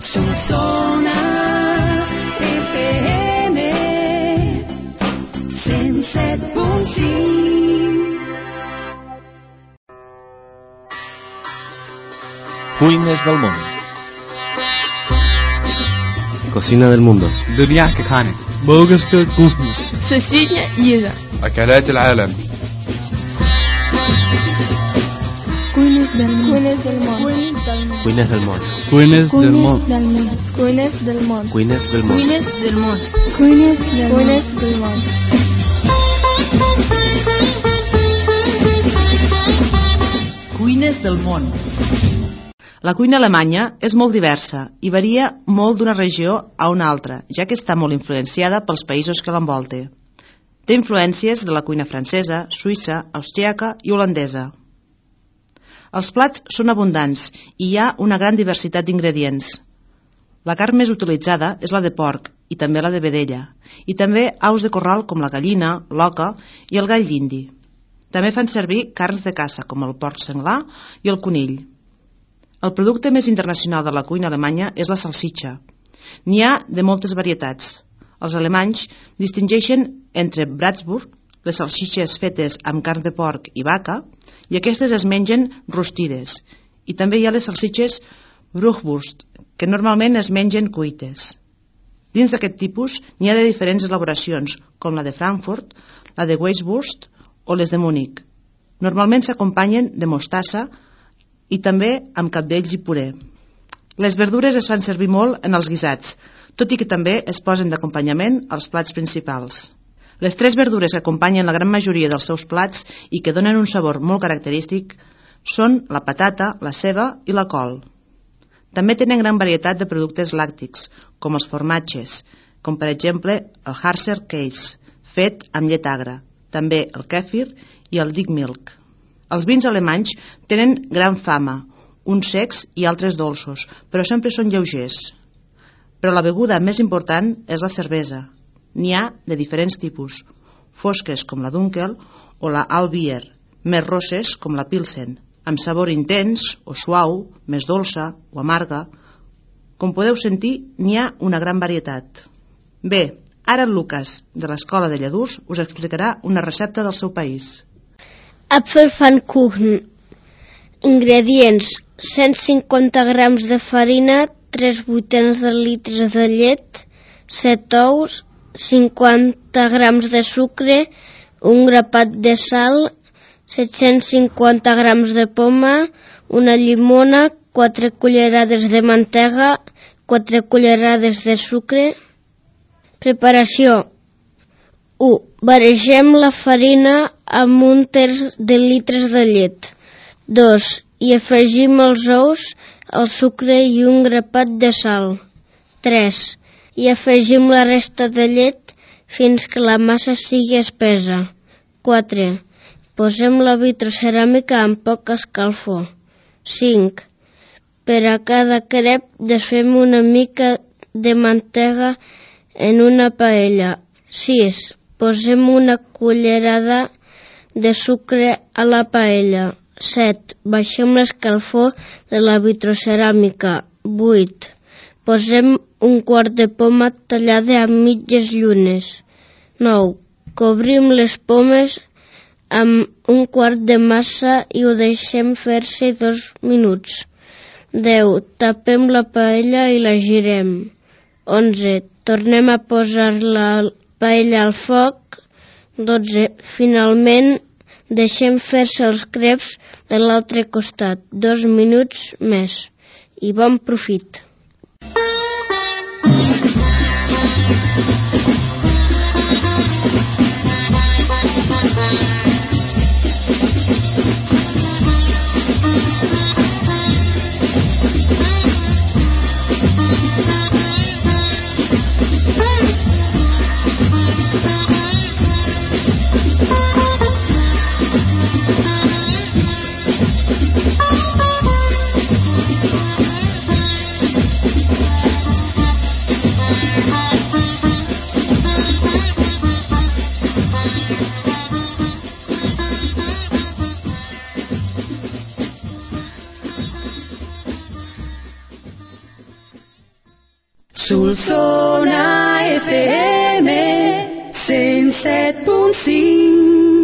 Su zona FM Senset Cuines del món Cocina del món Dunia que cane Bogues del Cecilia Ida Acaret el àlem Del Món. Cuines del Món. Cuines del Món. Cuines del Món. Cuines del Món. Cuines del Món. Cuines del Món. Cuines del Món. Cuines del Món. Cuines del Món. La cuina alemanya és molt diversa i varia molt d'una regió a una altra, ja que està molt influenciada pels països que l'envolte. Té influències de la cuina francesa, suïssa, austriaca i holandesa. Els plats són abundants i hi ha una gran diversitat d'ingredients. La carn més utilitzada és la de porc i també la de vedella, i també aus de corral com la gallina, l'oca i el gall d'indi. També fan servir carns de caça com el porc senglar i el conill. El producte més internacional de la cuina alemanya és la salsitxa. N'hi ha de moltes varietats. Els alemanys distingeixen entre Bratsburg, les salsitxes fetes amb carn de porc i vaca, i aquestes es mengen rostides. I també hi ha les salsitxes Bruchwurst, que normalment es mengen cuites. Dins d'aquest tipus n'hi ha de diferents elaboracions, com la de Frankfurt, la de Weiswurst o les de Múnich. Normalment s'acompanyen de mostassa i també amb cabdells i puré. Les verdures es fan servir molt en els guisats, tot i que també es posen d'acompanyament als plats principals. Les tres verdures que acompanyen la gran majoria dels seus plats i que donen un sabor molt característic són la patata, la ceba i la col. També tenen gran varietat de productes làctics, com els formatges, com per exemple el Harser Case, fet amb llet agra, també el kefir i el Dick Milk. Els vins alemanys tenen gran fama, uns secs i altres dolços, però sempre són lleugers. Però la beguda més important és la cervesa. N'hi ha de diferents tipus, fosques com la Dunkel o la Albier, més rosses com la Pilsen, amb sabor intens o suau, més dolça o amarga. Com podeu sentir, n'hi ha una gran varietat. Bé, ara el Lucas, de l'Escola de Lladurs, us explicarà una recepta del seu país. Apfelpfannkuchen. Ingredients: 150 grams de farina, 3 vuitens de litres de llet, 7 ous, 50 grams de sucre, un grapat de sal, 750 grams de poma, una llimona, 4 cullerades de mantega, 4 cullerades de sucre. Preparació 1. Barregem la farina amb un terç de litres de llet. 2. Hi afegim els ous, el sucre i un grapat de sal. 3. Hi afegim la resta de llet fins que la massa sigui espesa. 4. Posem la vitroceràmica amb poca escalfor. 5. Per a cada crep desfem una mica de mantega en una paella. 6. Posem una cullerada de sucre a la paella. 7. Baixem l'escalfor de la vitroceràmica. 8. Posem un quart de poma tallada a mitges llunes. 9. Cobrim les pomes amb un quart de massa i ho deixem fer-se dos minuts. 10. Tapem la paella i la girem. 11. Tornem a posar la paella al foc. 12. Finalment, deixem fer-se els creps de l'altre costat. Dos minuts més. I bon profit. Solsona FM 107.5